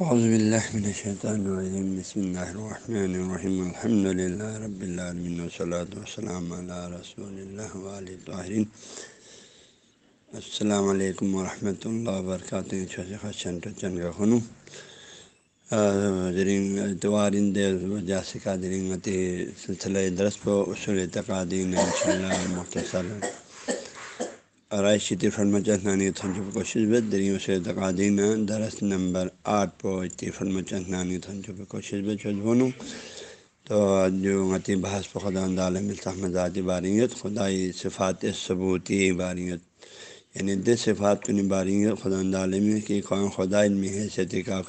حوض من الشیطان الرجیم بسم اللہ الرحمن الرحیم الحمد للہ رب العالمین وصلاۃ والسلام علی رسول اللہ علیہ طاہرین السلام علیکم ورحمۃ اللہ وبرکاتہ چن چن کا خنو درین اتوارین دیر وجہ سلسلہ درس پو اصول اعتقادین انشاء اللہ مختصر رائشی فرما چنانی تھنچو کوشش بت دری اسے تقادین درس نمبر آٹھ پو فرما چنانی تھنچو پہ کوشش بت چھ بھونوں تو جو غتی بحث پہ خدا عالم الحمداتی باریت خدائی صفات ثبوتی باریت یعنی دس صفات کو باریت خدا عالم کی خواہ خدا میں حیثیت کا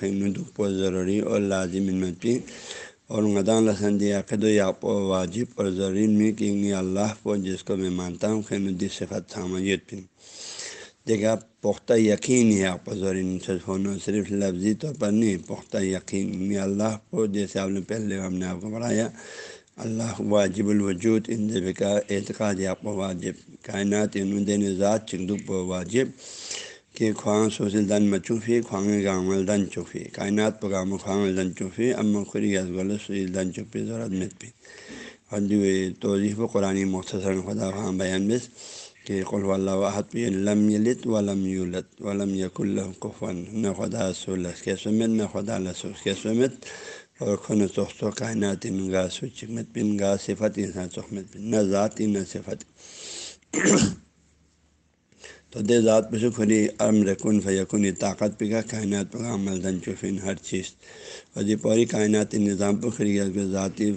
ضروری اور لازم پی اور غدان لسن دیا عقد و یا واجب اور ضروری میں کہ اللہ پو جس کو میں مانتا ہوں خین الدی صفت تھامت پن دیکھا پختہ یقین ہے آپ ضروری ہونا، صرف لفظی طور پر نہیں، پختہ یقین میں اللہ کو جیسے آپ نے پہلے ہم نے آپ کو پڑھایا اللہ واجب الوجود، ان کا اعتقاد آپ کو واجب، کائنات ان دین ذات چندو واجب۔ کہ خواہاں سوسل دن مچوفی خواہاں گامل دن چوفی کائنات پگام خواہاں دن چوفی ام خری غل سویل دن چوفی ضرورت مت پی اور جو توضیف و قرآن مختصر خدا خواہ بیان بس کہ قلو اللہ وحد پی لم یلت ولم یولت ولم یق اللہ کفن نہ خدا سولس کے سمت نہ خدا لسوس کے سمت اور خن سخت و کائنات ان گا سچمت بن گا صفت انسان سخمت بن نہ ذاتی نہ صفت تو ذات پہ کھلی امر کن فیقن طاقت پہ کائنات پہ عمل دن چفن ہر چیز۔ اور پوری کائناتی نظام پہ کھلی ذاتی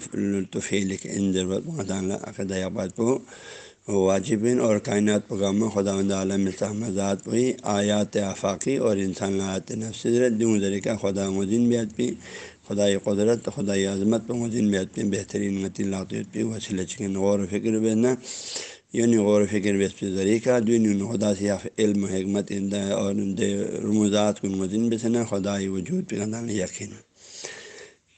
توفیل کے ان ضرورت عقد آباد پہ واجبین۔ اور کائنات پغام خدا عالم ذات پہ آیات آفاقی اور انسان آیات نفسرت دوں ذریعہ خدا مدین بیت پہ خدائی قدرت خدائی عظمت پہ مدین بیت پہ بہترین متی لاقیت پہ وسیلہ چکن، غور و فکر بینا یعنی غور و فکر بس پہ ذریعہ دین خدا سے علم و حکمت اور رموزات کن مدین بسنا خدائی وجود پہ یقین۔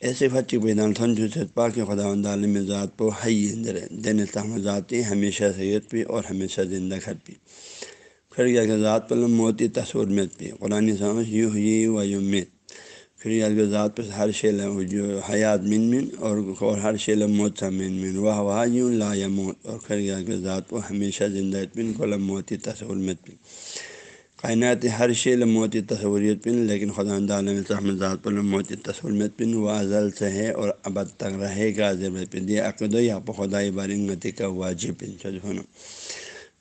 ایسے فچی بیدان تھن جو پا کہ خدا عالم ذات پو حی اندر دن تحم ذاتی ہمیشہ سید پہ اور ہمیشہ زندہ گھر پہ۔ پھر گیا کہ ذات پل موتی تصور مت پہ قرآن سمجھ یو ہوئی و یو مت پھر گیا کہ ہر شیل جو حیات من من اور ہر شیل موت سا من من۔ واہ واہ، یوں لا یا موت اور پھر گیا ذات کو ہمیشہ زندہ پن کو موتی تصور مت پہ کائنات ہر شیل موتی تصوریت پن لیکن خدا عالم صحمد ذات پر موتی تصورت پن و ازل سے ہے اور ابد تک رہے گا۔ ضرورت پن دیا عقد یا خدائی بارنگتی کا واجب پن چھ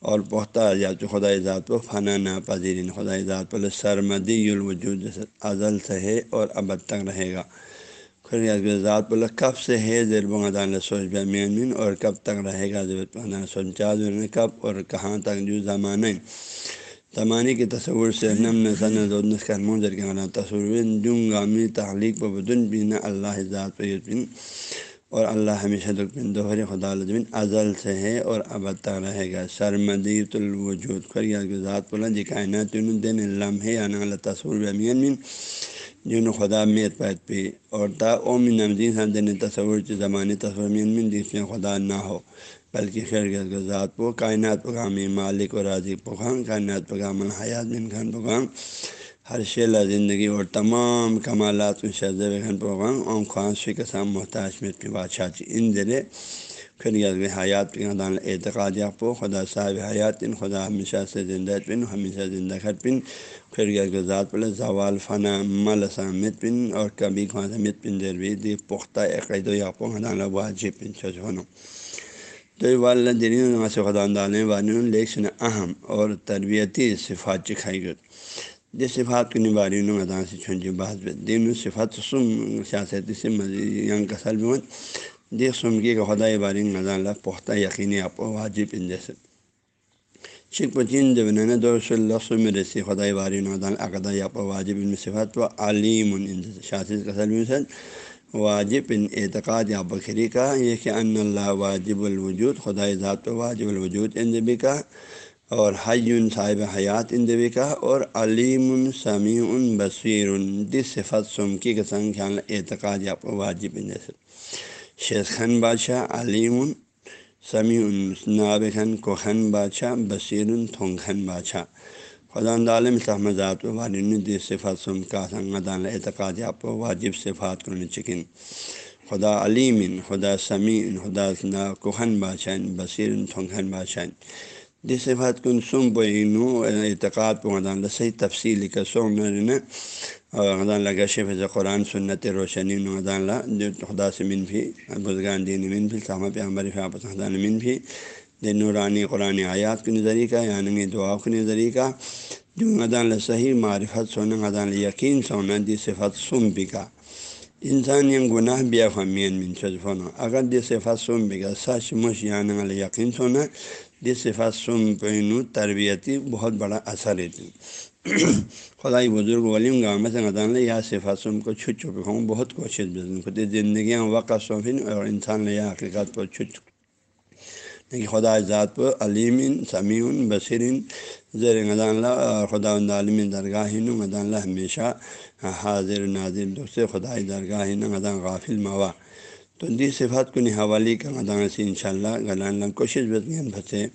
اور پختہ یا تو خدائی ذات و فنا ناپذیرین خدائی ذات پر سرمدی الوجود ازل سے ہے اور ابد تک رہے گا۔ ذات پر کب سے ہے؟ زیر سوچ بین اور کب تک رہے گا؟ ضرورت کب اور کہاں تک جو زمانہ زمانے کے تصور سے نم نسن کے تصور جم گامی تحلیق و بدن بین اللہ ذات پہ اور اللہ ہمیشہ دکن دوہر خدا الدین ازل سے ہے اور اب تک رہے گا۔ سرمدیت الوجود خریا کے ذات پلا جی کائنات دن لمحے آنا اللہ تصور امین من۔ جن خدا میت پیت پی اور تا اوم نمدین دن تصور زمانی تصور مین من جس میں خدا نہ ہو، بلکہ خیر کے ذات پو کائنات پغامی مالک و راضی پغام کائنات پغام الحیات بن خان پغام ہر شیلا زندگی اور تمام کمالات میں شہز خان پغام اوم خان شی کے سام محتاج میں پہ بادشاہ چی ان دلے پھر حیات پہ خدا اعتقاد پو خدا صاحب حیات ان خدا ہمیشہ سے زندہ پن ہمیشہ زندہ گھر پن پھر گیا ذات پل زوال فنا مل سامت پن اور کبھی خواہ مت پن دیر دی پختہ عقید و یا پو خدا واجب پن چھوچ تو والدین خدا دالیں وان لیکن اہم اور تربیتی صفات چکھائی گئی جس صفات کی نبارین ادا سے چھنجی بات دین صفات سم سیاست سے مزید یعنی کسل بھی دیکھ سم کی خدا بارین غذا اللہ پختہ یقینی آپ واجب ان جیسے۔ شک پچین جب نین دور اللہ میں رسی خدا بارین غذا عقدہ یا واجب ان صفات و علیم ان شاست کسل بھی واجب ان اعتقاد یا بکری کا یہ کہ ان اللہ واجب الوجود خدا ذات واجب الوجود ان دبی کا۔ اور حی صاحب حیات ان دبی کا، اور علیم سمیع بصیر دس صفت سمکی کے سنگ خیال اعتقاد یا واجب جیسے شیخ خان بادشاہ، علیم سمیع ناب خان کوخن بادشاہ، بصیر تھونگ خن بادشاہ۔ خدا عالم صحمذات و والدی صفات سم کا سنگدان اعتقاد آپ واجب صفات کو چکن۔ خدا علیم، خدا سمیع، خدا کوہن بادشاہ، بصیر تھنگن بادشاہ۔ دی صفات کن سم بینو اعتقاد پہ مدان صحیح تفصیل کا سوم نہ اور مدان لگا قرآن سنت روشنی مدان جو خدا سے من بھی بزرگان دین من بھی صحمہ پہ عمر خدا من بھی دن نورانی قرآن آیات کے نظریہ کا یعنی دعا کے نظریہ کا جو مدان صحیح معرفت سونا مدان یقین سونا دی صفت سم بھی کا انسان یہ گناہ بیا فمین من شفون اگر دی صفت سم بھی کا سچ مش یعنی یقین سونا دی صفت سم پہنو تربیتی بہت بڑا اثر ہے خدائی بزرگ ولیم گاؤں میں سے مدان یا صفات سم کو چھٹ چھپ ہوں بہت کوشش خود زندگیاں وقت سوفن اور انسان یا حقیقت پر چھٹ لیکن خدا ذات پر علیم، سمیع بصرین زیر مدان اللہ اور خدا عالم درگاہ مدان اللہ ہمیشہ حاضر، ناظر دوسرے خدائی درگاہ مدان غافل موا تو دی صفات کو حوالی کا مدان سے ان شاء اللہ غلان کوشش بتین پھنسے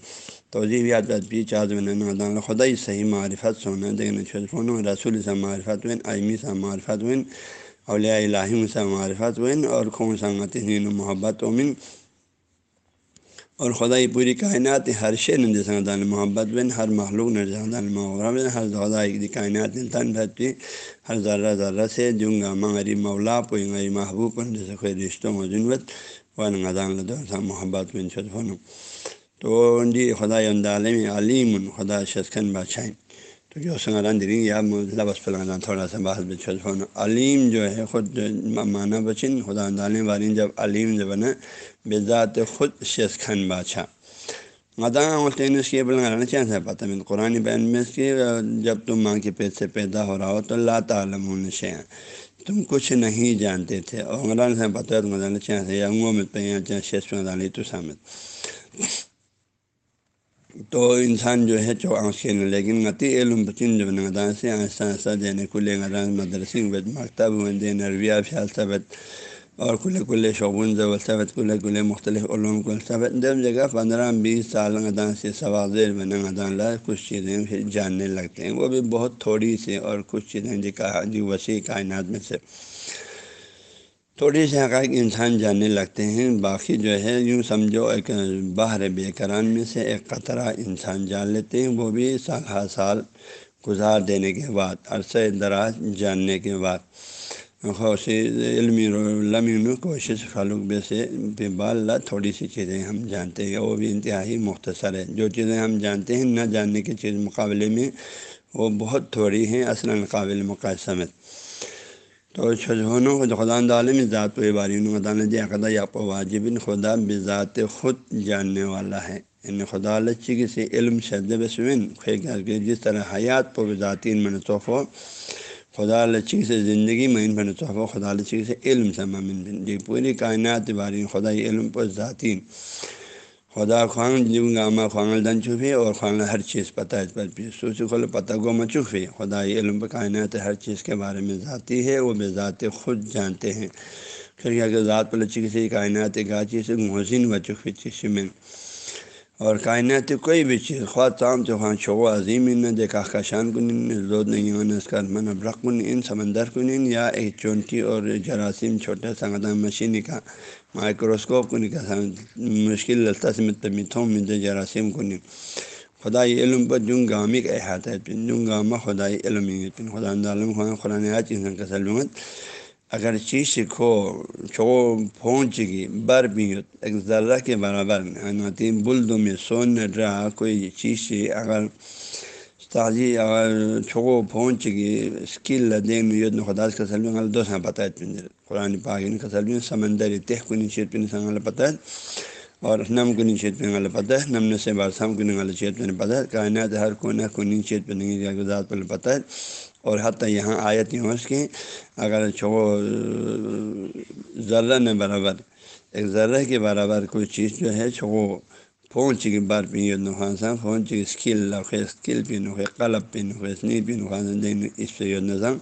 توضیح یاد بھی چاد مدان خدائی صحیح معرفت سونا دیکھنا شرفون رسول سا معرفت وین آئمی سا معرفت وین اولیاء الہیم سا معرفت وین اور خون سنگت محبت ومن اور خدائی پوری کائنات ہر شے نندان محبت بن ہر مخلوق نرجان محرم ہر خدائی کی کائنات تن بھتی ہر ذرہ ذرہ سے جنگا مغری مولا پوئیں محبوب جیسے کوئی رشتوں و جنوت و لدہ محبت بن شدفن تو جی خدا عالم علیم خدا شسکن بادشاہ تو جو سنگران دیں یا لبس پلان تھوڑا سا بحث بچ ہونا علیم جو ہے خود مانا بچن خدا عالم والین جب علیم جب نا بذات خود شسکن بادشاہ مداں ہوتے ہیں اس کے بلغانا چاہتا ہے پتہ میں قرآن بین میں اس کی جب تم ماں کے پیٹ سے پیدا ہو رہا ہو تو اللہ تعالم نشے تم کچھ نہیں جانتے تھے اور عمران سے پتہ ہے مدانا چاہتے یا انگوں میں پہ شیش مدانی تو سامت تو انسان جو ہے چو آنکھیں لیکن غتی علم بچن جو نگدان سے آہستہ آہستہ دینے کلے غران مدرسے بد مکتب دین عربیہ فیاست اور کلے کلے شعبن ضبط کلے کلے مختلف علوم کو ثبت جب جگہ پندرہ، بیس سال غدان سے سوازیر میں نگدان لا کچھ چیزیں پھر جاننے لگتے ہیں۔ وہ بھی بہت تھوڑی سی اور کچھ چیزیں جی جی وسیع کائنات میں سے۔ تھوڑی سی حقائق انسان جاننے لگتے ہیں۔ باقی جو ہے، یوں سمجھو، ایک باہر بے کران میں سے ایک قطرہ انسان جان لیتے ہیں۔ وہ بھی سال ہر سال گزار دینے کے بعد عرصۂ دراز جاننے کے بعد۔ خوشی علمی کوشش فلوق بے سے بے بال تھوڑی سی چیزیں ہم جانتے ہیں۔ وہ بھی انتہائی مختصر ہے۔ جو چیزیں ہم جانتے ہیں، نہ جاننے کی چیز مقابلے میں وہ بہت تھوڑی ہیں، اصلاً قابل مقاصد تو چھجھونوں کو خدا عالم ذات و بارین خدا نے دیا خدا یا واجب خدا بذات خود جاننے والا ہے۔ یعنی خدا لچی کسی علم شد بسمن کے جس طرح حیات پہ ذاتین میں ہو خدا لچی سے زندگی میں ان پر نصوف ہو خدا لچی سے علم سے ممن بن جی پوری کائنات بارین خدا علم پر ذاتین۔ خدا خوان جم گامہ خوان دن چھپے اور خوان ہر چیز پتہ ہے پر بھی سوچ کھول پتہ گو مچوفے خدا علم کائنات ہر چیز کے بارے میں ذاتی ہے، وہ بے ذات خود جانتے ہیں۔ پھر کیا کہ ذات پر لچی کسی کائنات گاچی سے محسن و چکی چیز میں اور کائنات کوئی بھی چیز، خواہ تام تو خواہ شو عظیم نہ دیکھا کشان کنن زود نہیں ہونا اس کا من ابرق ان سمندر کنن یا ایک چونٹی اور جراثیم، چھوٹا سا مشینی کا مائکروسکوپ کو نکال مشکل لگتا میں جراثیم کو خدائی علم پر جن گامی کا احاطہ ہے، جن گامہ خدائی علم پن خدا عالم خدا خدا نے آج انسان کا سلومت۔ اگر چیز سیکھو چھو پہنچ گی بر بھی ایک ذرہ کے برابر تین بلدوں میں سون رہا، کوئی چیز سے اگر تازی اگر چھو پہنچ گئی، اسکل دین یدن خدا کا سلم دو سا پتہ ہے قرآن پاکن کا سلم سمندر تہ کن شیت پن سنگل پتہ ہے، اور نم کنی شیت پن غلط پتہ ہے، نم سے بار سم کن غلط شیت پن پتہ ہے، کائنات ہر کونا کنی شیت پن گزار پتہ ہے۔ اور حتیٰ یہاں آیت یوں اس کی اگر چھو ذرہ نے برابر، ایک ذرہ کے برابر کوئی چیز جو ہے چھو پہنچ گئی بار پہ نقصان صاحب پہنچ گئی اسکل لوقے اسکل پہ نوقے قلب پہ نوقے اسنی پہ نقصان اس پہ یہ نظام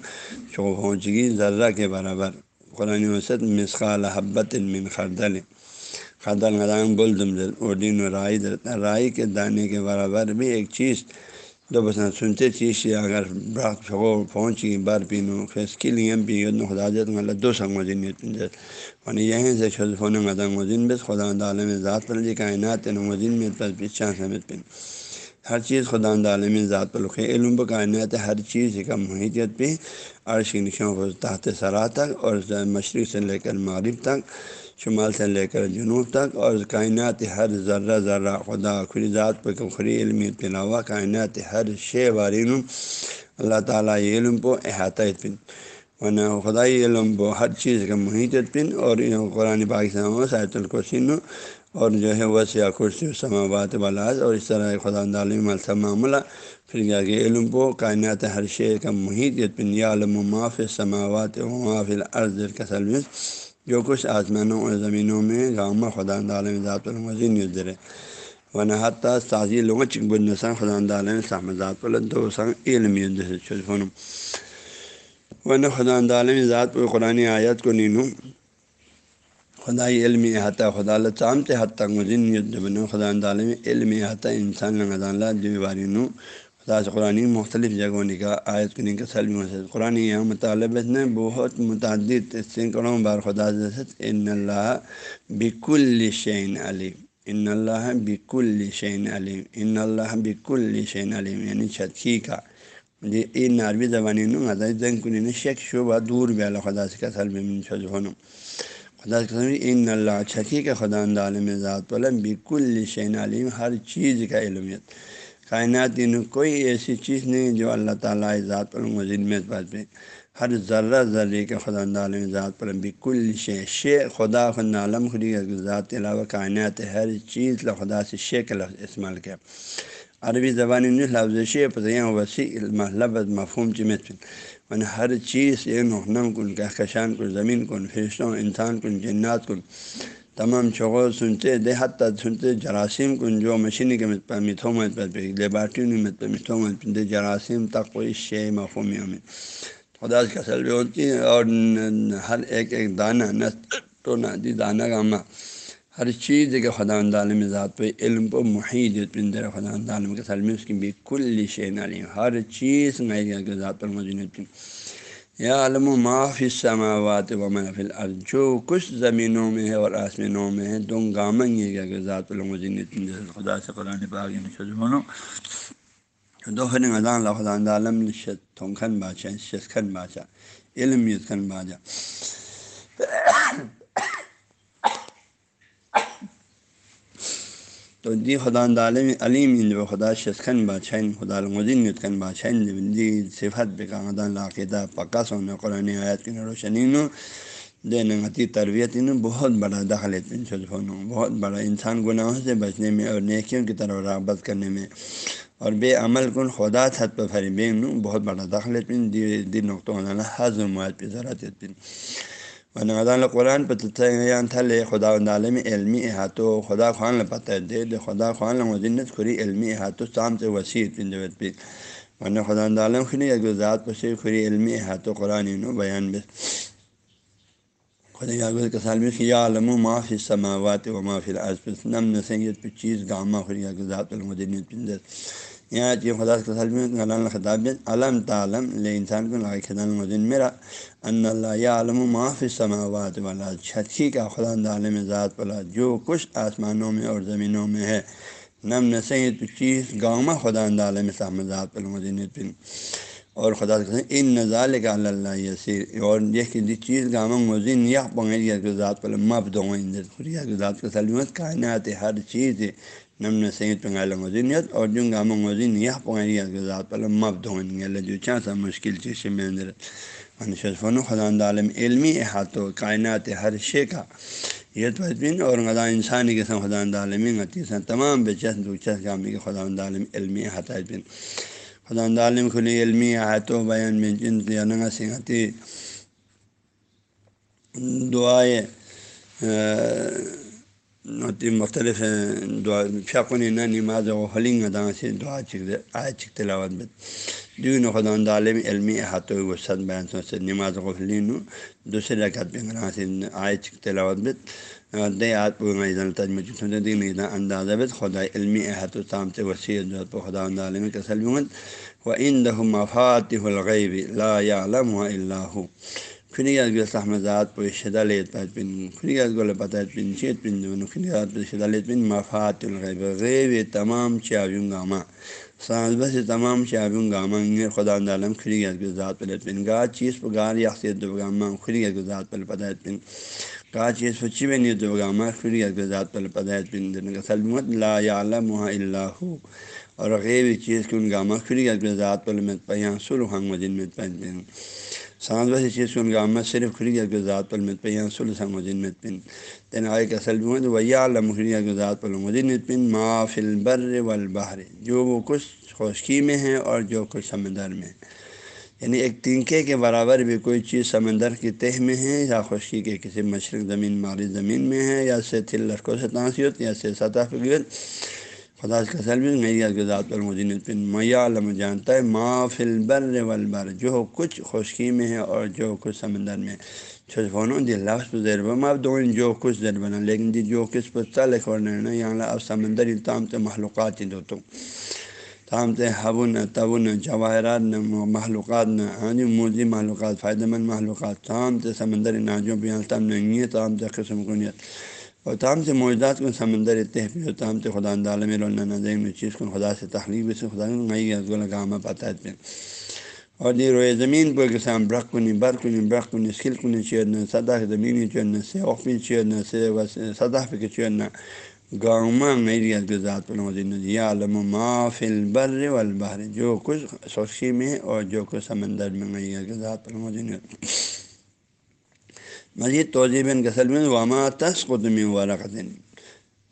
چھو پہنچ گئی ذرہ کے برابر۔ قرآن وسط مسقال حبت من خردل۔ خردل نظام بول دم اردین و رائی رائی کے دانے کے برابر بھی ایک چیز دو بسان سنتے چیز اگر براک پھگو پہنچی بار پینو فیس کی لیم پی خدا جت غلط دو سنگ مزین ونی یہیں سے شد فون غدم مزین بس خدا عالم ذات پر جی کائنات مزین میں پر پچھا سمیت پن ہر چیز خدا عالم ذات پر لکھے علم کائنات ہر چیز کا محیطیت پہ عرش کی نشوں کو تحت سرا تک اور مشرق سے لے کر مغرب تک شمال سے لے کر جنوب تک اور کائنات ہر ذرہ ذرہ خدا خری ذات پہ خری علم کے علاوہ کائنات ہر شے وارین اللہ تعالیٰ علم پو احاطہ پن ورنہ خدائی علم پو ہر چیز کا محیط پن اور قرآن پاکستان ساحت القسین اور جو ہے وہ سیاہ کرسی سماوات والاز اور اس طرح خدا عالم معاملہ۔ پھر کیا کہ علم پو کائنات ہر شے کا محیط پن یا علم و معاف سماوات و معاف العرض کا سلوس جو کچھ آسمانوں اور زمینوں میں گاؤں خدا عالم ذات المزین یوزر ورنہ حتیٰ تازی لوگوں چک بد نسان خدا عالم سحمد ذات دو سنگ علم یوزر ورنہ خدا عالم ذات پر قرآن آیات کو نینو۔ خدائی علم احاطہ خدا چام سے حد تک مزین بن خدا عالم علم احاطہ انسان اللہ جمع نو خدا سے قرآن مختلف جگہوں کا آیت کنی کا سلم قرآن یہاں مطالبت نے بہت متعدد سینکڑوں بار خدا ان اللہ بک الشین علیم، ان اللہ بک الشین علیم، ان اللہ بک الشین علیم یعنی چھتھی کا جی ان عربی زبانی نو شعبہ دور بھی اللہ خدا سے کا سلم خدا ان اللہ چھکی کا خدا عالم ذات علم بک الشین علیم، ہر چیز کا علمیت کائنات ان کوئی ایسی چیز نہیں جو اللہ تعالیٰ ذات پر مزید میں پہ ہر ذرہ ذرے کے خدا عالم ذات پر بالکل شے شے خدا خد عالم خدی ذات کے علاوہ کائنات ہر چیز خدا سے شے کا لفظ استعمال کیا۔ عربی زبان لفظ شے پتہ وسیع لفظ، مفہوم چمت من ہر چیز یہ نحنم کن، کہکشان کن، زمین کن، فرشتوں، انسان کن، جنات کن۔ تمام شغل سنتے، دے حد تک سنتے جراثیم کن جو مشینی کے مت پر متھو مت پر لیبارٹری نے مت پر متھو مت جراثیم تک کوئی شے مفہومی یعنی. میں خدا کا سلوی ہوتی ہے اور ہر ایک ایک دانہ نہ تو نہ دی دانہ کا ماں ہر چیز کے خدا عالم ذات پہ علم کو محید پندر خدا عالم کے سلم اس کی بھی کل شین علیم ہر چیز میں ذات پر موجود یا علم و معافی سماوات و محفل جو کچھ زمینوں میں ہے اور آسمینوں میں ہے تم گامن یہ کیا کہ ذات المدین خدا سے قرآن پاک بنو، دو خن غذا اللہ خدا عالم تھنکھن بادشاہ شسخن بادشاہ، علم یسخن بادشاہ۔ تو دی خدا عالم علیم جو خدا شسخن بادشاہ خدا المدین یتخن بادشاہ دی صفت بے کا لاقدہ پکا سونا قرآن آیات کی روشنی نو دینتی تربیت بہت بڑا دخل ہونو بہت بڑا انسان گناہوں سے بچنے میں اور نیکیوں کی طرف رغبت کرنے میں۔ اور بے عمل کن خدا چھت پہ فری نو بہت بڑا دخل پن دی نقطہ حضر معاذ پہ ذرا پن ورنہ قرآن پہ تھا لے خدا عالم علمی احاطو خدا خان پتہ دے دے خدا خان مدنت خری علمی احاطو شام سے وسیع پنجوت پہ ورنہ خدا عالم خری ذات پہ خری علمی احاطو قرآن بیان بس خدا کے سال میں یا عالم و معافی سماوات و معافی نم نسنگیت پہ چیز گامہ خری اگر ذات المدنت پنجر یہاں یعنی چیز خدا کے سال میں خطاب علم تعلم لے انسان کو لگا خدا المدین میرا، ان اللہ یا عالم و معافی سماوات والا چھتھی کا خدا عالم ذات والا جو کچھ آسمانوں میں اور زمینوں میں ہے. نم نسیں تو چیز گاؤں میں خدا عالم سام ذات پلمدین پن. اور خدا سے ان نظال کا اللہ یسیر. اور یہ کہ چیز کا گامہ مزین یا پنگڑ ذات پل مب دوں خریا ذات کا سلمت کائنات ہر چیز نم نسیں پنگال مزینت اور جو گامہ مزین یہ پنگڑ ذات پل مب دوں جو چاہ سا مشکل چیز میں اندر فن خدا عالم علمی احاطہ کائنات ہر شے کا یہ تجبین اور غذا انسانی کے سم خدا عالمی غتیساں تمام بے چس دلچسپ گامی کے خدا عالم علمی احاطہ خدا عالم کھلی علمی آیت و بیان میں جن ننگا سنگتی دعائیں مختلف دعا فیقن نہ نماز و حلنگ ادا سے دعا چک آئے چک تلاوت بت دین خدا عالم علمی احاطہ وسط بیان سے نماز و حلین دوسرے رکعت پہ سے آئے تلاوت بت دے آت تجمہ اندازہ بت خدا علمی احاط و تام سے وسیع پہ خدا عالم کا سلمت و ان دہ مفات الغیب لا علم و اللہ خنی از احمدات پہ شدہ لیت پت پن خنی از گول پتہ پن چیت پن خنی پہ شدہ لیت پن مفات الغیب غیب تمام چاویوں گامہ سانس بس تمام شعبوں گامہ خدا عالم خری از ذات پہ پن۔ گا چیز پہ گار یاست گامہ خری از ذات پر پتہ پن۔ کا چیز پہ میں نیت تو گامہ خری کے ذات پر پتہ پن۔ دن کا سلمت لا عالم و اللہ اور غیب چیز کی ان گامہ خری از ذات پہ مت پیاں سلو ہنگ مجن مت پن سانس بس چیز کو ان کا آمد صرف خری کے ذات پر مت پہ سل سنگ مدین مت پن۔ تین آئے کا سلم ویا علم خریا کے ذات پر مدین مت پن۔ ما فل بر والبحر، جو وہ کچھ خشکی میں ہے اور جو کچھ سمندر میں یعنی ایک تنکے کے برابر بھی کوئی چیز سمندر کی تہ میں ہے، یا خشکی کے کسی مشرق زمین ماری زمین میں ہے، یا سے تھل لڑکوں سے تانسیت یا سے سطح پہ خدا کا سلم میری ذات پر مجین پن میاں علم جانتا ہے، ما فل بر والبر، جو کچھ خشکی میں ہے اور جو کچھ سمندر میں چھوٹ فونوں دی لفظ زیر بم اب دو جو کچھ زیر بنا، لیکن دی جو کس پر چل کھولنا یہاں یعنی اب سمندر تام سے محلوقات ہی دو تو۔ تام سے حبن تبن جواہرات نہ، محلوقات نہ ہاں جی موزی محلوقات، فائدہ مند محلوقات۔ تام سے سمندر ناجوں پہ تم نہیں ہے تام سے قسم کنیت اور تام سے موجودات کو سمندر تحفظ و تام سے خدا عالم میں چیز کو خدا سے تخلیق سے خدا گامہ پتہ پہ اور یہ روئے زمین پہ کسان برق کنی بر کنی برق کنی اسکل کنی چیرنا سدا کے زمینی چیرنا سے اوپی چیرنا سے سدا پہ چیرنا۔ گاؤں میری ذات پر یا علم ما فل بر والبحر۔ جو کچھ سوشی میں اور جو کچھ سمندر میں میری ذات پر مدین مزید توجہ کسل میں وما تس قدم ورقن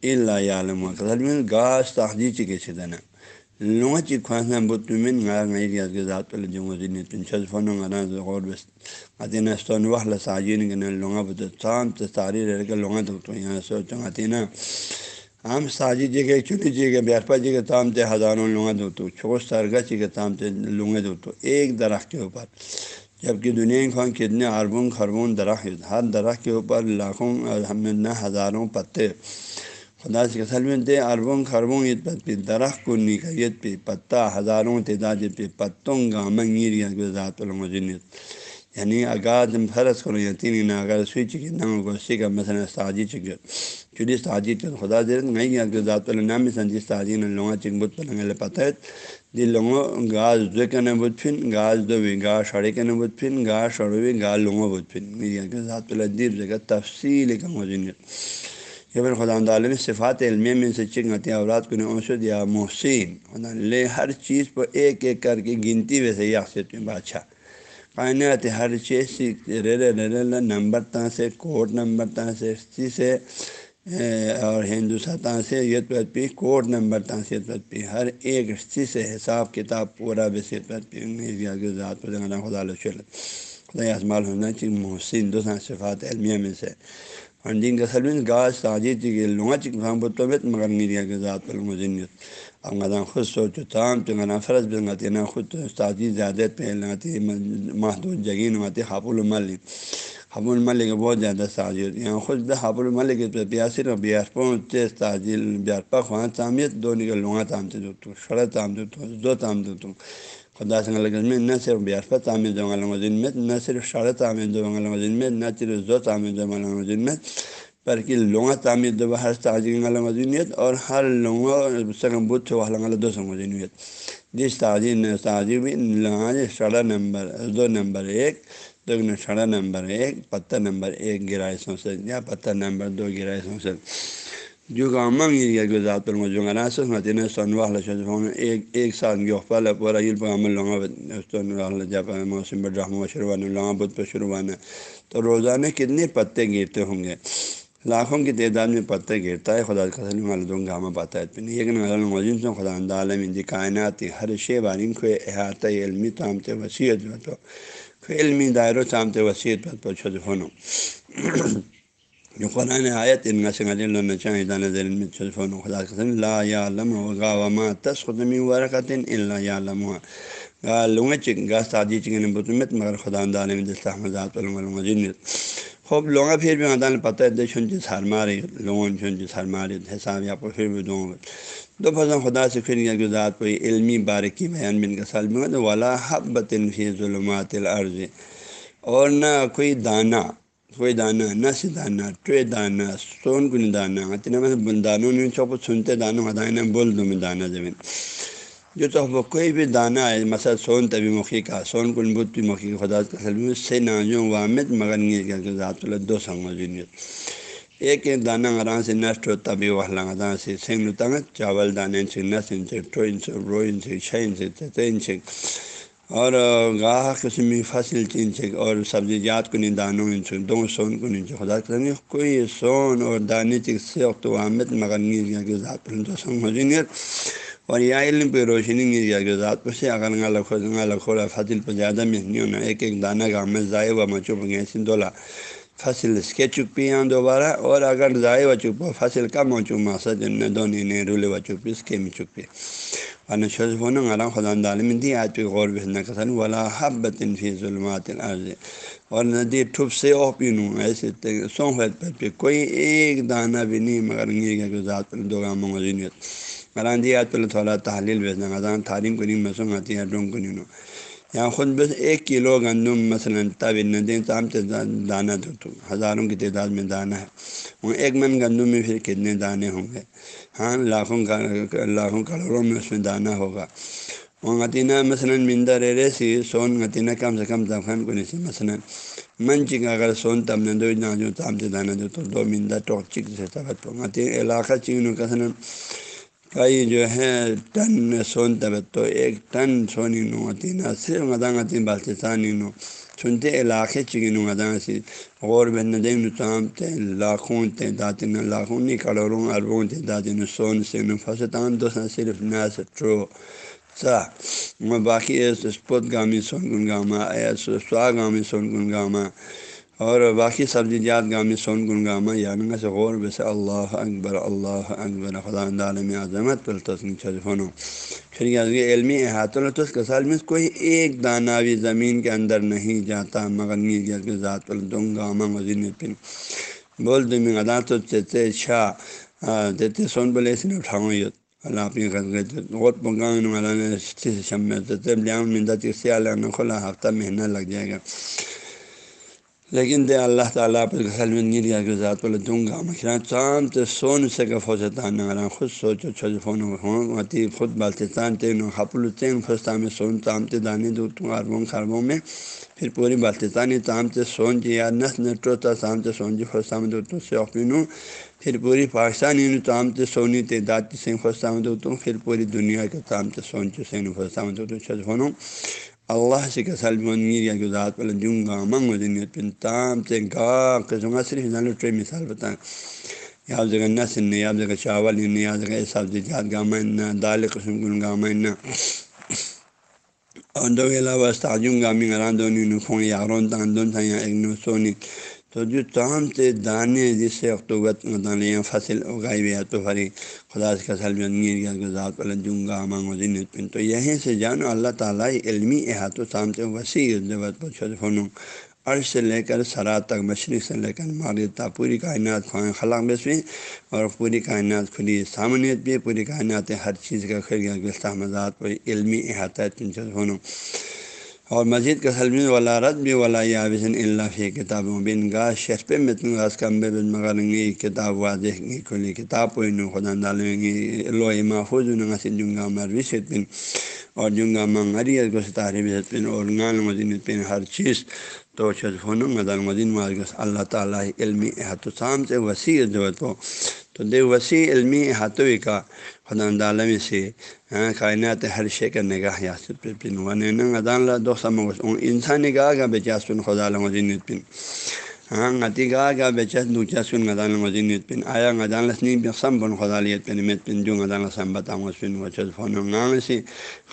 اللہ عالم کسل میں گاس تحجی چکے سے دنا لوگ چی خواہاں بت میں گا گئی ریاض کے ذات پہ جو مزید پن چھز فون گنا غور بس آتے نا استون وحل ساجین گنا لوگا بت شام تو ساری رہ کے لوگا تو تو یہاں سوچوں آتے نا ہم ساجی جی کے چنی جی کے بیارپا جی کے تام تے ہزاروں لوگا دو تو چھوس سرگا چی کے تام تے لوگے دو تو ایک درخت کے اوپر جبکہ دنیا خواہ کتنے اربوں خربوں درخت ہر درخت کے اوپر لاکھوں نہ ہزاروں پتے۔ خدا سے کسل میں دے، اربوں خربوں عید پہ درخت کو نکیت پہ پتہ، ہزاروں تعداد پہ پتوں گامنگ ذات المجنت یعنی اگاد فرض کرو یتین نہ، اگر سوئی چکے نہ گوشی کا مثلا ساجی چکے چلی ساجی تو خدا دے نہیں ذات النام سنجی ساجی نے لوگا چک بت پلنگ پتہ دی لوگوں گاز دو کے نبود پھن گاز دو بھی گا شڑے کے نبود پھن، گا شڑو بھی گا لوگوں بت پھن۔ میری ذات الدیب جگہ تفصیل کا موجود یہ پھر خدا عالم صفات علمیہ میں سے چکنتی اورات کو اوسد یا محسن۔ خدا لے ہر چیز پر ایک ایک کر کے گنتی ویسے یا بادشاہ۔ کائنات ہر چیز رے رے رے نمبر تا سے، کوڈ نمبر تا سے سے اور ہندوستان سے یت پت پی، کوڈ نمبر تاثیت پت پی، ہر ایک چیز سے حساب کتاب پورا بصیت پت پی ذات پر خدا خدا اسمال ہونا چاہیے محسن دو صفات علمیہ میں سے۔ اور جن کا سلم گاس تاجی چی لوگا چکام بتوں میں مگر میریا کے ذات پر مجنت اب گدا خود سوچو تام، تو گنا فرض بھی گاتی نہ خود تاجی زیادہ پہ لگاتی محدود جگین ماتی حاپ المل حب الملک بہت زیادہ سازی ہوتی ہیں خود حب الملک پیاسر اور بیاسپوں تیز تاجل بیاسپا خواہاں تعمیت دو نکل لوگا تام سے دو شڑ تام دو دو تام دو تم خدا سے میں نہ صرف بیاسپا تعمیر دو مدین میں نہ صرف شڑ تعمیر دو مدین میں نہ صرف دو تعمیر دو مدین میں پر کہ لوگا تعمیر دو، ہر تاجی مدینیت اور ہر لوگوں سگم بدھ وہ والا دو سو مدینیت جس تاجی نے تاجی بھی شڑا نمبر، دو نمبر ایک۔ دو سڑا نمبر ایک، پتہ نمبر ایک گرائے سوسد یا پتہ نمبر دو گرائے سوسد جو کہ امنگ گیا پر مجھے گناسس مدینہ سنوا فون ایک ایک ساتھ گوپال پورا عیل پر عمل موسم پر رحم شروعانا لوگا بدھ پر شروعانا تو روزانہ کتنے پتے گرتے ہوں گے؟ لاکھوں کی تعداد میں پتے گرتا ہے، خدا کا سلم والدوں گامہ پاتا ہے۔ لیکن مجھے سے خدا عالم دی کائنات ہر شے بارین کو احاطہ، علمی تام سے وسیعت، جو تو علمی دائروں چامتے وسیعت پر پوچھو ہونو جو قرآن آیت ان سے اللہ چاہیں دان فون خدا قسم لا یا علم گا وما تس خدمی ورقتن اللہ یا علم ہوا گا لونگ چک گا سادی چکن بتمت مگر خدا دان دستہ دستحمد المجنت خوب لوگا پھر بھی مدان پتہ دے چھن جس ہر مارے لون چھن جس ہر مارے حساب یا پھر بھی دوں دو فضا خدا سے پھر یہ گزات کوئی علمی بارکی بیان بن کا سال میں والا حبت فی ظلمات الارض۔ اور نہ کوئی دانہ کوئی دانہ، نہ سی دانہ، ٹوے دانہ، سون کن دانہ دانوں نے چوپ سنتے دانوں ہداینا بول دوں میں دانہ زمین۔ جو تو کوئی بھی دانہ ہے مثلا سون تبھی مکھی کا، سون کن بدھ بھی مکھی کا، خدا اس سے ناجوں وامد مگر نہیں ذات اللہ دو سنگ ایک ایک دانہ آرام سے نسٹ ہو تبھی وہ لگا سے سنگ لتنگ چاول دانے سے نس انچ ٹو انچ رو انچ چھ انچ تے اور گاہ قسم فصل چین چھ اور سبزی جات کو نہیں دانوں انچ دو سون کو نہیں خدا کریں کوئی سون اور دانے چک سے وقت وامد مگر نہیں ذات دو سنگ ہو جائیں اور یا علم پہ روشنی نہیں دیا کہ ذات پر سے اگر گا لکھو گا لکھو فصل پہ زیادہ میں نہیں ہونا ایک ایک دانہ کا میں ضائع ہوا مچو پہ گئے سندولا فصل اس کے چک یہاں دوبارہ، اور اگر ضائع و چپ ہو فصل کم ہو چک مقصد دونوں نے رولے و چپ اس کے میں چک پی ورنہ شوز ہونا غلام خدا عالم دی آج پہ غور بھیجنا کسن، ولا حبت فی ظلمات الارض۔ اور ندی ٹھپ سے او پینوں ایسے سونف پہ کوئی ایک دانہ بھی نہیں، مگر نہیں کہ ذات پر دو گاموں مزینیت مران دی آت اللہ تعالیٰ تحلیل بیچنا غذان تھاریم کنی مسوں آتی ہے ڈونگ کنی نو یہاں خود بس ایک کلو گندم مثلاً تب ندیں تام دانہ دو تو ہزاروں کی تعداد میں دانہ ہے۔ وہ ایک من گندم میں پھر کتنے دانے ہوں گے؟ ہاں لاکھوں لاکھوں کروڑوں میں اس میں دانہ ہوگا۔ وہ غتینہ مثلاً مندہ رے سی سون غتینہ کم سے کم دفن کو نہیں سی مثلاً من چک اگر سون تب نہ دو، نہ جو تام سے دانہ دو، تو دو مندہ ٹوک چک سے تبت غتی علاقہ چین کسن کئی جو ہے ٹن سون تب تو ایک ٹن سونی نو نہ صرف مدان عطین بالتستانی نو۔ سنتے علاقے چکن مدان سی غور بہن ندیم نام تے لاکھوں تے داتن لاکھوں نہیں کروڑوں اربوں تے داتن سون سے نو، فسطان صرف نہ سٹرو سا باقی اسپوت گامی سون گن گاما سوا گامی سون گن گاما۔ اور باقی سبزی جی جات گامی سون گن گاما یعنی سے غور بس اللہ اکبر اللہ اکبر، خدا عالم عظمت فون پھر علمی احاطہ الطف کے سال میں کوئی ایک دانہ بھی زمین کے اندر نہیں جاتا، مگر ذات الدم گاما مزین پن۔ بول دوں میں ادا تو چیتے چھا دیتے سون بولے اس نے اٹھاؤں یہ اللہ اپنی غوط پکان والا نے شم مندا تیسیال کھولا ہفتہ مہینہ لگ جائے گا۔ لیکن دے اللہ تعالیٰ پر گھر میں نہیں دیا کہ ذات اللہ دوں گا۔ مکھرا چاند تو سون سے کا فوج تانا خود سوچو چھوٹے فون ہوتی خود بالتستان تین حپل تین فستا میں سون تامتے دانے دو تم اربوں خربوں میں پھر پوری بالتستانی تامتے سون جی یا نس نٹو تا تامتے سون جی فستا میں دو تو سے اپنوں پھر پوری پاکستانی تامتے سونی تعداد سنگھ فستا میں دو پھر پوری دنیا کے تامتے سون چو سین فستا میں دو تو چھوٹے فونوں اللہ سے کسل منیر یا گزات پل دوں گا منگ دن پن تام سے گا قسم صرف نہ مثال بتائیں یا جگہ نس سن یا جگہ چاول ان یا جگہ سبزی جات گا نہ دال قسم کن گا اور دو علاوہ تعجم گامی گران دونوں نخون یا رون تان دون تھا یا ایک نو سونی تو جو تام سے دانے جس سے اختوبت مطالعہ فصل اگائی ہوئی ہے، تو فری خدا سے کسل جنگیر پل گا مانگ دن پن تو یہیں سے جانو، اللہ تعالیٰ علمی احاط و تام سے وسیع ضبط پوچھ فنوں عرش سے لے کر سرات تک، مشرق سے لے کر مارتا پوری کائنات خواہ خلاق بس اور پوری کائنات کھلی سامنیت بھی پوری کائنات ہر چیز کا خیر گیا مزاد پر علمی احاطہ فنوں اور مسجد کا سلم والا رد بھی والا یا بسن اللہ فی کتابوں بن گا شرف متن گاس کمبے بن مغریں گی کتاب واضح گی کھلی کتاب پوئن خدا ڈالیں گی لو محفوظ نسل جنگا مروی بن اور جنگا منگری کو ستارے بن اور غال مدین پن ہر چیز تو فون مدن مدین مارگس اللہ تعالیٰ علمی احتسام سے وسیع ضرورت ہو تو دے وسیع علمی احاطوی کا خدا عالم سے کائنات ہر شے کا نگاہ یاسر پہ پن۔ ون ادان اللہ دو سم انسان نگاہ کا بے چاسپن خدا عالم پن۔ ہاں غتی گا گا بچت نوچا سن گدان مزین پن۔ آیا گدان لسنی سم بن خدا لیت پن مت پن۔ جو گدان سم بتاؤں پن۔ وچت فون گان سی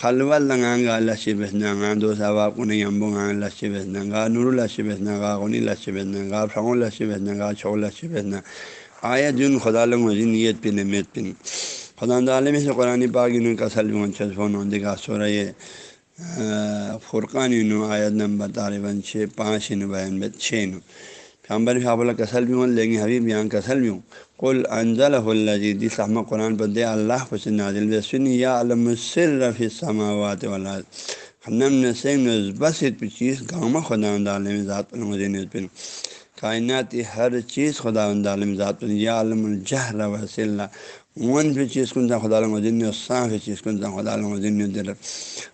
خلول لگا گا لسی بسنا گا دو سا کو نہیں امبو گا لسی بسنا گا نور لسی بسنا گا غنی لسی بسنا گا فرو لسی بسنا گا چھو لسی بسنا آیا جن خدا لنگ مزین نیت پن مت پن۔ خدا عالم سے قرآن پاک ان کا سلم چھ فون دکھا سو رہے فرقان نو آیت نمبر طالباً چھ، پانچ نو بیان بت چھ نو پیامبر صاحب اللہ کسل بھی ہوں، لیکن حبیب یہاں کسل بھی ہوں۔ کل انزل اللہ جی صحمہ قرآن پر دے، اللہ کو نازل بے سن، یا علم سر رفی سماوات والا نم نے سنگ بس چیز گاؤں خدا عالم ذات المدین پن کائنات ہر چیز خدا عالم ذات یا علم الجہر وسیل ون پہ چیز کن تھا خدا المدین سان پہ چیز کن تھا خدا المدین دل.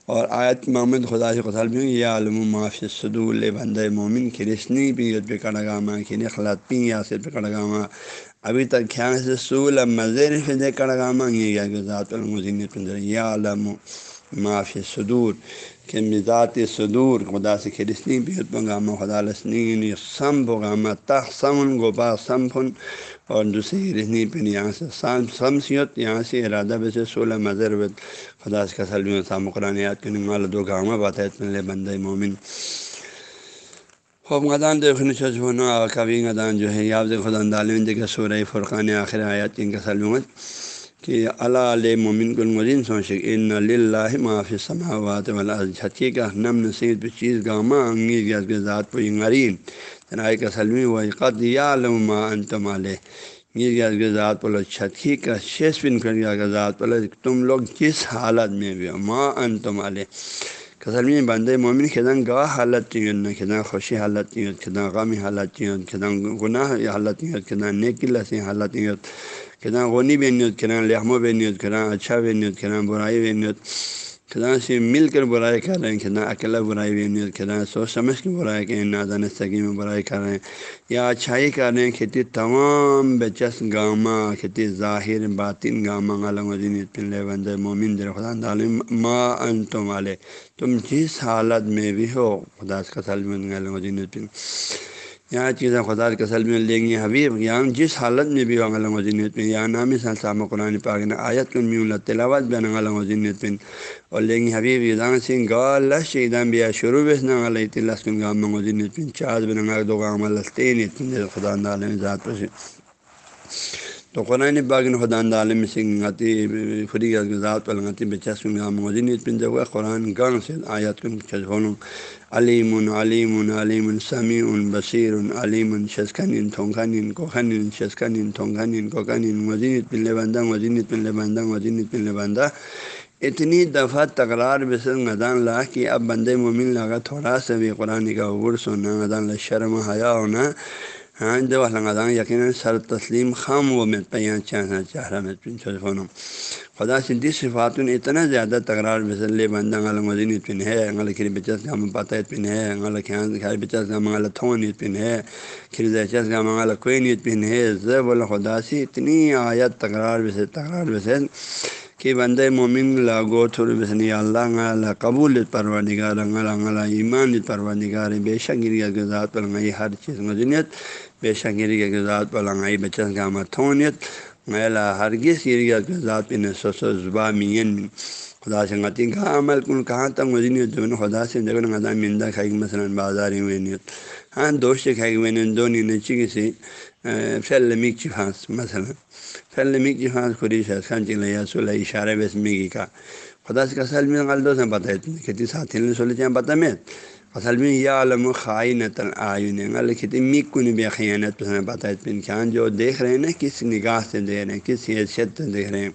اور آیت محمد خدا سے قسل بھی یا علم معافی صدول بند مومن کھرسنی پی پہ کڑگا ماں کھیری خلات پی یا سے پہ کڑگا ابھی تک خیال سے سول مزیر فضے کڑگا ماں، یہ کہ ذات المدین پندر یا علم معافی صدور. کہ مزات صدور، خدا سے کھرسنی پی پنگامہ خدا لسنی سم پگامہ تخ سمن گوپا سم فن اور دوسری رہنی پن یہاں سے سمسیت یہاں سے ارادہ بے سولہ مظر وت خدا کا سلم سام قرآن یاد کرنے مال دو گاؤں بات ہے اتنے بند مومن۔ خوب گدان دیکھنے سے ہونا کبھی گدان جو ہے یاب خدا عالم دیکھے سورہ فرقان آخر آیات، ان کا سلمت کہ اللہ علیہ مومن کن مدین ان اللہ معافی سماوات والا چھتی کا نم نصیب چیز گاما انگی گیس کے ذات پہ انگرین تنائے کا سلمی و قد یا علما انتم علیہ یہ گیس کے ذات پلو چھتی کا شیش بن کر گیا کا ذات پلو تم لوگ کس حالت میں بھی ہو؟ ماں انتم علیہ کسلمی بندے مومن کھدن گاہ حالت چیز کھدن خوشی حالت چیز کھدن غمی حالت چیز کھدن گناہ حالت چیز کھدن نیکی لسی حالت چیز کہنا غنی بے نیت کرنا لہمو بے نیت کرنا اچھا بے نیت کرنا برائی بے نیت کہنا سے مل کر برائی کر رہے ہیں کہنا اکیلا برائی بے نیت کرنا سوچ سمجھ کے برائی کہ نادان سگی میں برائی کر رہے ہیں، یا اچھائی کر رہے ہیں، کھیتی تمام بچس گامہ کھیتی ظاہر، باطن گامہ غالم وزین پن بند مومن در، خدا عالم ما ان تم والے تم جس حالت میں بھی ہو، خدا کا سلم غالم پن۔ یہاں چیزیں خدا کے میں لیں گے حبیب، یہاں جس حالت میں بھی عالم وزینت پن یہاں نامی سلسام قرآن پاک نے آیت کن میں اللہ تلاوت بین عالم وزینت پن اور لیں گے حبیب یدان سنگھ گا لش ادام بیا شروع بس علیہ تلس کن گام وزینت پن چاز بنگا دو گام الستین خدا عالم ذات پر تو قرآن باغ خدا عالم سنگاتی فری ذات والغتی بچس کن گام وزینت پن جب قرآن گان سے آیت کن چھجھونوں علیم علیم علیم سمیع بصیر علیم شسخن تھونخن کوخن شسخن تھونخن کوخن مزین پلے بندہ مزین پلے بندہ مزین پلے بندہ اتنی دفعہ تکرار بسر غدان لا کہ اب بند مومن لگا تھوڑا سا بھی قرآن کا عبور سونا غدان شرم حیا ہونا ہاں جو غدان یقیناً سر تسلیم خام و میں پیاں چاہنا چاہ میں فون خدا سدی صفاتن اتنا زیادہ تکرار بسلے بندہ غل مزین پن ہے غل کھری بچس کا پتہ پن ہے غل کھیان بچس کا منگل تھون نیت پن ہے کھری زچس کا منگل کوئی نیت پن ہے ضب الخدا سی اتنی آیت تکرار بس تکرار بس کہ بند مومن لاگو تھر بسنی اللہ اللہ قبول پرور نگار اللہ ایمان پرور نگار بے شک گری کے ذات پر لنگائی ہر چیز مزنیت بے شک گری کے ذات پر لنگائی بچس کا متھونیت میلا ہرگز گری کے ذات پہ سو سو زبا مین خدا سے غتی کہاں عمل کن کہاں تک مزنیت جو خدا سے جگہ غذا مندہ کھائی مثلاً بازاری ہوئے نیت. ہاں دوست سے کھائی ہوئے دو نیچی کسی پھیل میک چفانس مثلاً. پھیل میک چفانس خودی سے خان چلے سولہ اشارہ بس میگی کا. خدا سے کسل میں غل سے پتہ ہے کھیتی ساتھی نے سولے چاہیں پتہ میں اصل میں یا علم خائی نتل آئین غل کھیتی میک کو نہیں بے خیانت پسند پتہ ہے جو دیکھ رہے ہیں نا، کس نگاہ سے دیکھ رہے ہیں، کس حیثیت سے دیکھ رہے ہیں،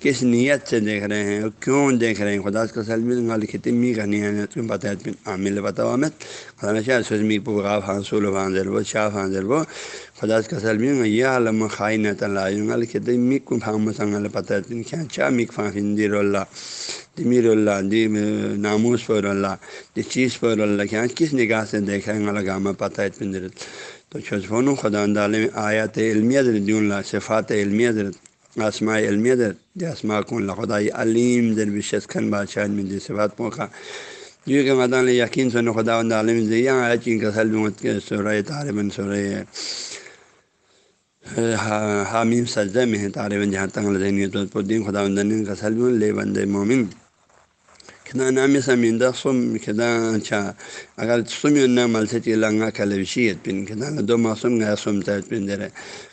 کس نیت سے دیکھ رہے ہیں، کیوں دیکھ رہے ہیں، خدا کا سلم غال می کرنی ہے تم پتہ ہے عامل بتاؤ آمد خدا شاہ سوچ می پگا فانسول وہ شاہ ہاں، فانزر وہ۔ خدا کا سلم یہ علم خائی نتل آئین غل میک کو فام سنگل پتہ ہے کیا چاہ میک فان اللہ دی میر اللہ دی ناموس پر اللہ دی چیز پر اللہ کیا کس نگاہ سے دیکھا ہے غلط گامہ پتہ ہے پندرت تو چھوچفون خدا اندال آیات علمیہ درد اللہ صفات علمیہ درد آسماء علمیہ درد دی آسما کن اللہ خدائی علیم در بشس بادشاہ میں دی صفات موقع جو کہ مدان یقین سن خدا عالم ذیاں آیا چین کا سلمت کے سورہ طالباً سورہ حامیم سجدہ میں ہے طالباً جہاں تنگ ذہنی تو پردین خدا کا سلم لے بند مومن کھدا نام سمندہ سم کھدا اچھا اگر سم نہ مل سے چلا گا کل وشیت پن کھدا دو معصوم گیا سم تحت پن دے رہے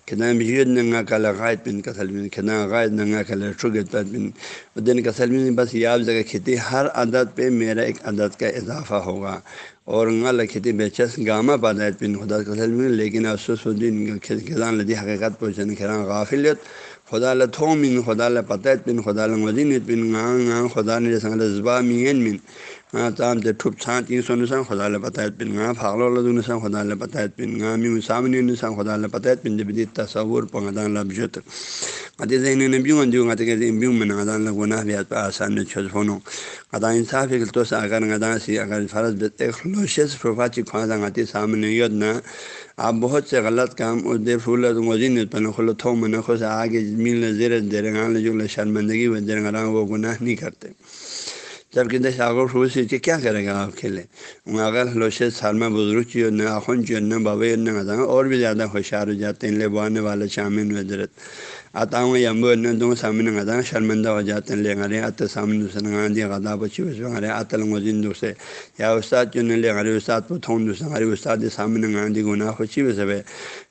کھدا بشیت ننگا کل قائد پن کسل بن کھدا قائد ننگا کل ٹھگت پر پن دن کسل بن بس یہ آپ جگہ کھیتی ہر عدد پہ میرا ایک عدد کا اضافہ ہوگا اور غل کھیتی بے چس گامہ پادایت پن خدا کسل بن لیکن افسوس الدین کھدان لدی حقیقت پوچھنے کھڑا غافلیت خدا لتھو من خدا لتعت پن خدا لذین بن گاں گاں خدا نے زبا مین من تام تے ٹھپ چھان تین سو نسان خدا لتعت پن گاں پھاغل اللہ نسان خدا لتعت پن گاں می سامنے نسان خدا لتعت پن جب تصور پنگدان لبجت ادی ذہن نے بیوں دیوں گتے کہ بیوں من گدان لگ گناہ بیات پہ آسان نے چھز فونو گدا انصاف ہے تو سا اگر گدا سی اگر فرض بت اخلوشس پروفاچی کھانا گاتی سامنے یود نہ آپ بہت سے غلط کام اس دیر پھول مزین پن خلو تھو من خو آگے مل زیر دیر گان جو شرمندگی و دیر گاں وہ گناہ نہیں کرتے جبکہ دس آگر پھول سے کیا کرے گا آپ کے لیے؟ اگر لوشے سالمہ بزرگ چی نہ آخن چی نہ بابے نہ اور بھی زیادہ ہوشیار ہو جاتے ہیں لے والے شامن وزرت ہوں یمبو نہ دوں سامنے گدا شرمندہ ہو جاتے ہیں لے گا رہے آتے سامنے دوسرے گاں دیا گدا بچی بس گا رہے آتل مزین دوسرے یا استاد چن لے گا رہے استاد پہ تھون دوسرے گرے استاد سامنے گاں دی گناہ خوشی بس ہے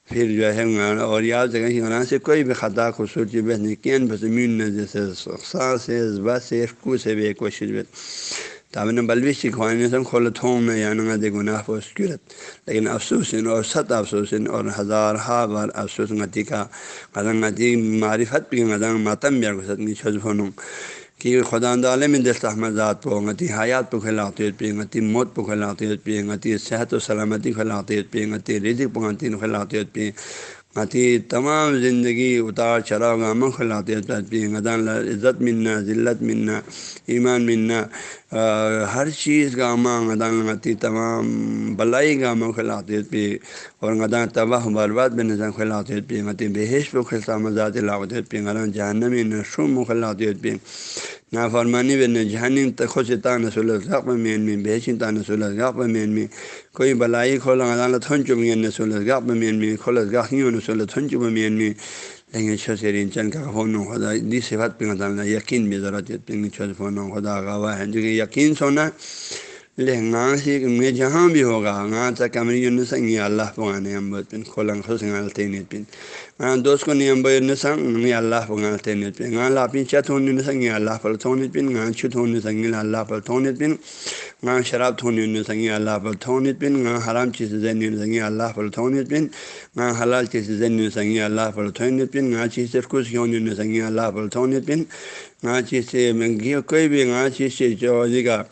پھر جو ہے اور یاد جگہ کی گناہ سے کوئی بھی خطا خوبصورتی بس نہیں کین بس مین نہ جیسے سے بس سے کو سے بھی کوشش بس تب نے بلوی سکھوانے سے کھول تھوم میں یا نہ دے گناہ کو اسکرت لیکن افسوس اور ست افسوس اور ہزار ہا بار افسوس گتی کا غدن گتی معرفت بھی غدن ماتم بیا گسط کی چھز پھونوں کہ خدا عالم دست احمد ذات پہ گتی حیات پہ خلاقیت پہ گتی موت پہ خلاقیت پہ گتی صحت و سلامتی خلاقیت پہ گتی رزق پہ خلاقیت پہ گتی تمام زندگی اتار چڑھاؤ گامہ خلاقیت پہ غدان عزت ملنا ذلت ملنا ایمان ملنا ہر چیز کا اماں غدان غتی تمام بلائی گامہ خلاقیت پہ، اور غدان تباہ، برباد بے نظام خلاقیت پہ غتی بحیش پہ خلطہ مزاد لاقیت پہ غدان جہنمی نشوم خلاقیت پہ نا فرمانی بے نہ جہانی خوش تا نسول غق مین میں بحشی تا نسول غق مین میں کوئی بلائی کھولا غدان تھن چم نسول غق مین میں کھولت گاہیوں نسول تھن چم مین میں لیکن چھو چھرین چن کا فون خدا دی صفت پہ غلط یقین بھی ضرورت ہے چھو سے فون خدا گواہ ہے جو کہ یقین سونا لہنگا سے میں جہاں بھی ہوگا گاں تک کمری سنگ اللہ پگانے ہم پن کھولن خس غلطی نہیں پن۔ گاں دوست کو نیم بے سنگ اللہ پگاتے نہیں پن۔ گاں لاپی چت ہونے سنگ اللہ پر تھونے پن۔ گاں چھت ہونے سنگ اللہ پر تھونے پن۔ گاں شراب تھونے سنگ اللہ پر تھونے پن۔ گاں حرام چیز زین سنگ اللہ پر تھونے پن۔ گاں حلال چیز زین سنگ اللہ پر تھونے پن۔ گاں چیز صرف کچھ ہونے سنگ اللہ پر تھونے پن۔ گاں سے کوئی بھی گاں سے جو جی کا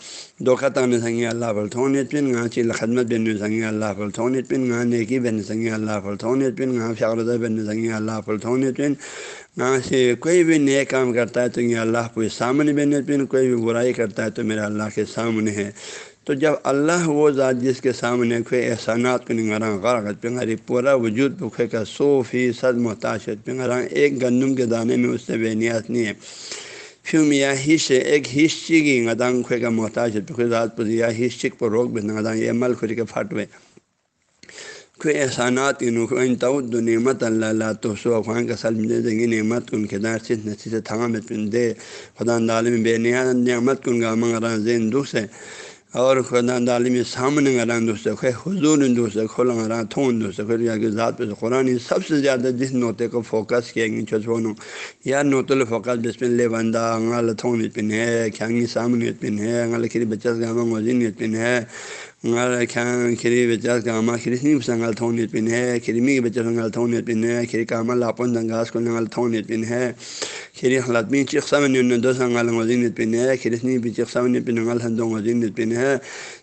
دھوکہ تانے سنگی اللہ پر تھونے پن گاں چیل خدمت بن سنگی اللہ پر تھونے پن گاں نیکی بن سنگی اللہ پر تھونے پن گاں فیاغ بن سنگی اللہ پر تھونے پن گاں سے کوئی بھی نئے کام کرتا ہے تو یہ اللہ کو سامنے بن پن کوئی بھی برائی کرتا ہے تو میرا اللہ کے سامنے ہے تو جب اللہ وہ ذات جس کے سامنے کوئی احسانات کو نگراں غرغت پنگاری پورا وجود پکھے کا سو فیصد محتاج پنگراں ایک گندم کے دانے میں اس سے بے نیاز نہیں ہے فیوم یا ہش ایک ہسچی کی گدان کھوے کا محتاج ہے ذات پر یا ہسچک پر روک بھی گدان یہ مل کھوری کے پھٹ ہوئے کوئی احسانات ان تو نعمت اللہ اللہ تو سو افغان کا سلم دے دیں گے نعمت ان کے دار سے نصیب سے تھام دے خدا عالم بے نہایت نعمت کن گا منگا زین دکھ سے اور خدا عالم سامنے گران دوست ہے حضور دوست کھولا گران تھون دوست یا کہ ذات پہ قرآن سب سے زیادہ جس نوتے کو فوکس کیا گے چھوڑوں یا نوت الفوکس بس پن لے بندہ انگال تھون پن ہے کھانگی سامنے پن ہے انگال کھیری بچت گاما موزین پن ہے کھیری بچہ کاما کھری سنگل تھون پن ہے کھریمی کی بچہ سنگل تھون پن ہے کھری کاما لاپن دنگاس کو نگل تھون پن ہے کھیری حلت میں چکسا میں دو سنگل موزین پن ہے کھرسنی بھی چکسا میں پن انگل ہندو موزین پن ہے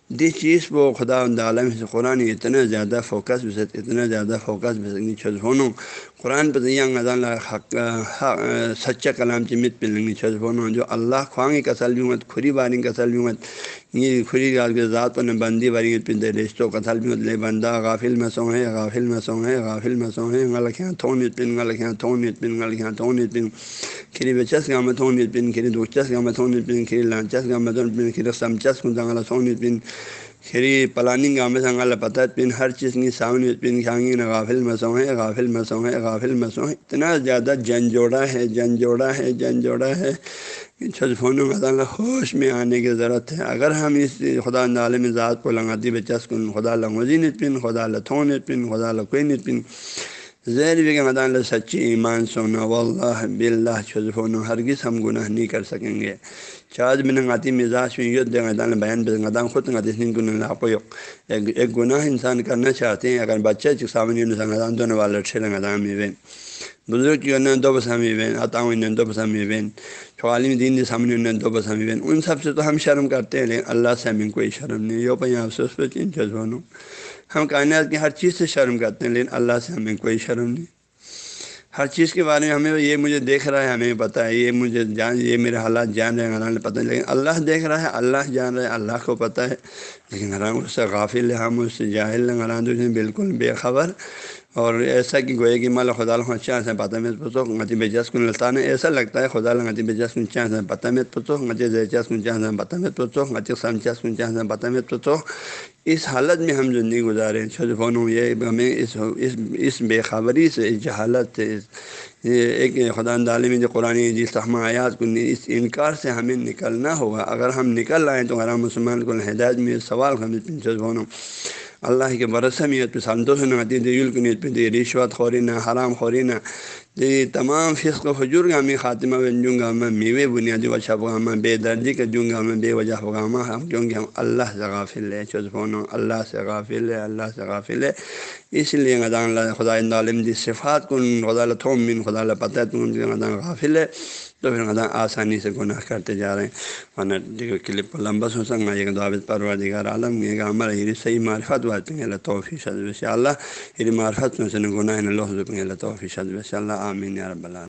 جس چیز کو خدا عالم سے قرآن اتنا زیادہ فوکس بھی اتنا زیادہ فوکس بھی سکتی چھز ہونوں قرآن پہ غزال حق سچا کلام چمت پہ لیں گی چھز ہونوں جو اللہ خواہنگ کسل بھی مت کھری باریں کسل بھی مت یہ کھری گال کے ذات پر بندی باری پہ دے رشتوں کتل بھی مت لے بندہ غافل میں سو ہے غافل میں سو ہے غافل میں سو ہے غلط تھون پن غلط تھون پن غلط تھون پن کھیری بچس کا مت ہوں پن کھیری دچس کا مت پن کھیری لانچس کا مت پن کھیری سمچس کو جنگل سون پن کھیری پلانی گام سنگال پتہ پن ہر چیز کی سامنے پن کھانگی غافل مسوں ہے، غافل مسوں ہے، غافل مسوں ہے۔ اتنا زیادہ جن جوڑا ہے، جن جوڑا ہے، جن جوڑا ہے۔ چھت فون مطالعہ ہوش میں آنے کی ضرورت ہے۔ اگر ہم اس خدا عالم ذات کو لنگاتی بچس کن خدا لنگوزی نت پن خدا لتھون نت پن خدا لکوئی نت پن زیر بھی کہ مدان سچی ایمان سونا واللہ باللہ چھت فون ہرگز ہم گناہ نہیں کر سکیں گے۔ چاج میں نگاتی مزاج میں یود دیں بیان بے گدان خود نگاتی گن لاپو ایک گناہ انسان کرنا چاہتے ہیں۔ اگر بچے سامنے سنگدان دونوں والا اچھے لگادان میں بزرگ کی انہیں دو بسامی بین عطاؤں انہیں دو بسامی بین عالم دین کے سامنے انہیں دو بسامی بین ان سب سے تو ہم شرم کرتے ہیں، لیکن اللہ سے ہمیں کوئی شرم نہیں۔ یو پہ افسوس پہ چین جذبانوں ہم کائنات کی ہر چیز سے شرم کرتے ہیں، لیکن اللہ سے ہمیں کوئی شرم نہیں۔ ہر چیز کے بارے میں ہمیں یہ مجھے دیکھ رہا ہے، ہمیں پتہ ہے، یہ مجھے جان، یہ میرے حالات جان رہے ہیں اللہ پتہ ہے لیکن اللہ دیکھ رہا ہے، اللہ جان رہا ہے، اللہ کو پتہ ہے، لیکن حرام اس سے غافل ہے ہم اس سے جاہل ہیں بالکل بے خبر اور ایسا کہ گوئے کہ مال خدا اچھا سے پتہ میں پوچھو غتی بجس کن لطان ایسا لگتا ہے خدا لگتی بجس کن چاہ سے پتہ میں پوچھو غتی زیچس کن چاہ سے پتہ میں پوچھو غتی سمچس کن چاہ سے پتہ میں پوچھو اس حالت میں ہم زندگی گزارے چھوٹے فونوں یہ ہمیں اس اس اس بے خبری سے، اس جہالت سے ایک خدا دعلی میں جو قرآن جس تحمہ آیات کو اس انکار سے ہمیں نکلنا ہوگا۔ اگر ہم نکل آئیں تو ہمارا مسلمان کو ہدایت میں سوال ہمیں چھوٹے فونوں۔ اللہ کے برسہ میں پہ سنتوش نتی دیل کو نیت پہ دی رشوت خورینہ حرام خورینہ دی تمام فصق و حجور گامی خاتمہ بنجوں گا میں میوے بنیادی وجہ پگامہ بے دردی کا جوں گا میں بے وجہ پگامہ ہم کیونکہ ہم اللہ سے غافل ہے چوزفون اللہ سے غافل ہے اللہ سے غافل ہے اس لیے غدان اللہ خدا عالم دی صفات کن خدا لوم بن خدا پتہ تم غافل ہے تو پھر غذا آسانی سے گناہ کرتے جا رہے ہیں۔ ورنہ دیکھو کلپ لمبس ہو سکنا یہ دعوت پرور دیگر عالم یہ ہمارا ہیری صحیح معرفت واتے ہیں اللہ توفی صدب اللہ ہیری معرفت میں سے گناہ اللہ حضب اللہ توفی صدب اللہ آمین رب اللہ